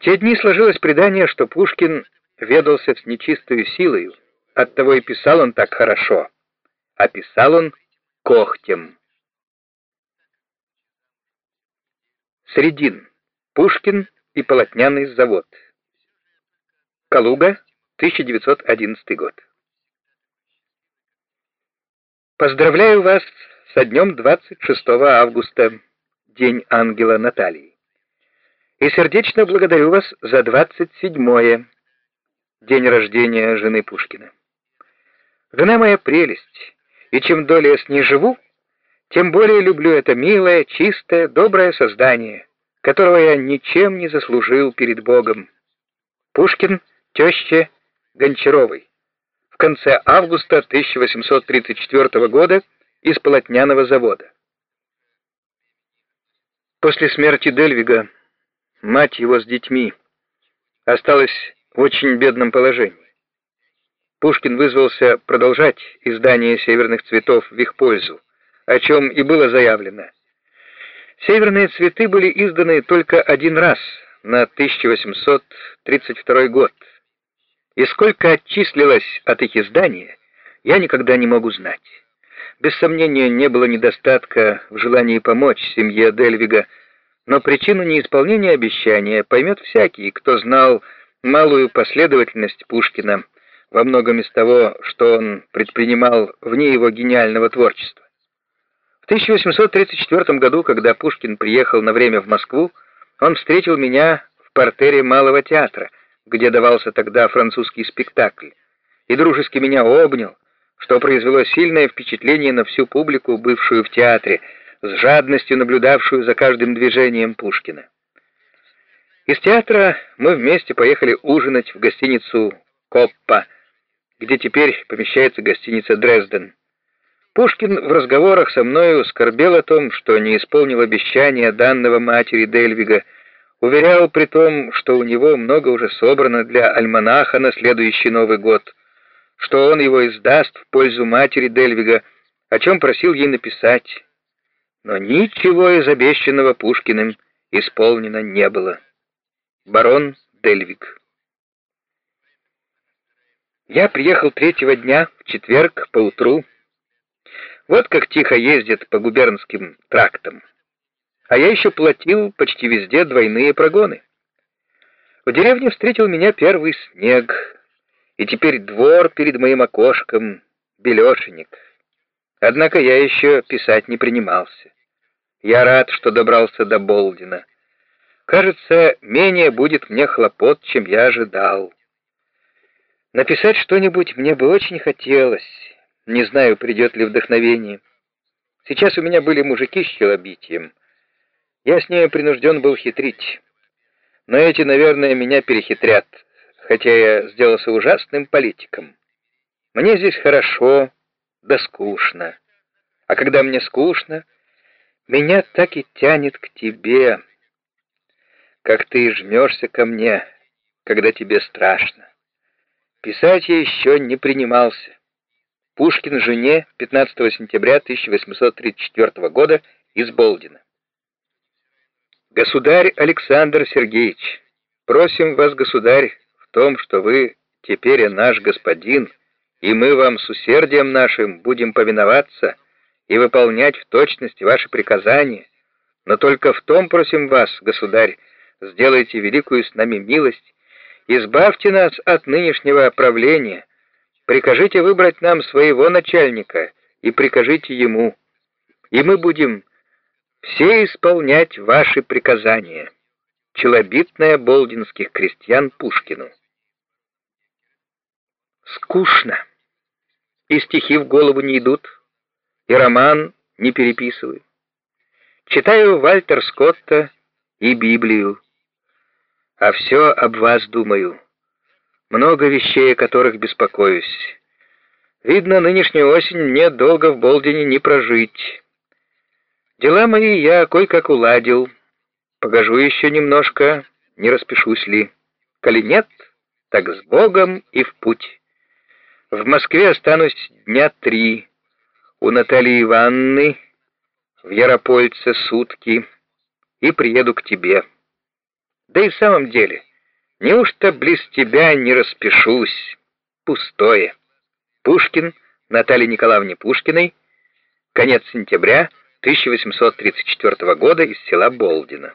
В те дни сложилось предание, что Пушкин ведался с нечистою силою, оттого и писал он так хорошо, а писал он когтем. Средин. Пушкин и полотняный завод. Калуга, 1911 год. Поздравляю вас со днем 26 августа, День ангела Натальи. И сердечно благодарю вас за 27-е, день рождения жены Пушкина. Жена моя прелесть, и чем долее с ней живу, тем более люблю это милое, чистое, доброе создание, которого я ничем не заслужил перед Богом. Пушкин, теща Гончаровой. В конце августа 1834 года из полотняного завода. После смерти Дельвига мать его с детьми осталась в очень бедном положении. Пушкин вызвался продолжать издание «Северных цветов» в их пользу, о чем и было заявлено. «Северные цветы» были изданы только один раз, на 1832 год, и сколько отчислилось от их издания, я никогда не могу знать. Без сомнения, не было недостатка в желании помочь семье Дельвига, но причину неисполнения обещания поймет всякий, кто знал малую последовательность Пушкина во многом из того, что он предпринимал вне его гениального творчества. В 1834 году, когда Пушкин приехал на время в Москву, он встретил меня в портере Малого театра, где давался тогда французский спектакль, и дружески меня обнял, что произвело сильное впечатление на всю публику, бывшую в театре, с жадностью наблюдавшую за каждым движением Пушкина. Из театра мы вместе поехали ужинать в гостиницу «Коппа», где теперь помещается гостиница «Дрезден». Пушкин в разговорах со мною скорбел о том, что не исполнил обещания данного матери Дельвига, уверял при том, что у него много уже собрано для альманаха на следующий Новый год — что он его издаст в пользу матери Дельвига, о чем просил ей написать. Но ничего из обещанного Пушкиным исполнено не было. Барон Дельвиг Я приехал третьего дня, в четверг, поутру. Вот как тихо ездят по губернским трактам. А я еще платил почти везде двойные прогоны. В деревне встретил меня первый снег, и теперь двор перед моим окошком белешенек. Однако я еще писать не принимался. Я рад, что добрался до Болдина. Кажется, менее будет мне хлопот, чем я ожидал. Написать что-нибудь мне бы очень хотелось. Не знаю, придет ли вдохновение. Сейчас у меня были мужики с челобитием. Я с ними принужден был хитрить. Но эти, наверное, меня перехитрят хотя я сделался ужасным политиком. Мне здесь хорошо, да скучно. А когда мне скучно, меня так и тянет к тебе, как ты жмешься ко мне, когда тебе страшно. Писать я еще не принимался. Пушкин жене 15 сентября 1834 года из Болдина. Государь Александр Сергеевич, просим вас, государь, том, что вы теперь наш господин, и мы вам с усердием нашим будем повиноваться и выполнять в точности ваши приказания, но только в том просим вас, государь, сделайте великую с нами милость, избавьте нас от нынешнего правления, прикажите выбрать нам своего начальника и прикажите ему, и мы будем все исполнять ваши приказания. Челобитная болдинских крестьян Пушкину скучно. И стихи в голову не идут, и роман не переписываю. Читаю Вальтер Скотта и Библию, а все об вас думаю. Много вещей, о которых беспокоюсь. Видно, нынешнюю осень мне долго в Болдине не прожить. Дела мои я кое-как уладил. Погожу еще немножко, не распишусь ли. Коли нет, так с Богом и в путь. В Москве останусь дня три. У Натальи Ивановны в Яропольце сутки. И приеду к тебе. Да и в самом деле, неужто близ тебя не распишусь? Пустое. Пушкин Наталье Николаевне Пушкиной. Конец сентября 1834 года из села Болдина.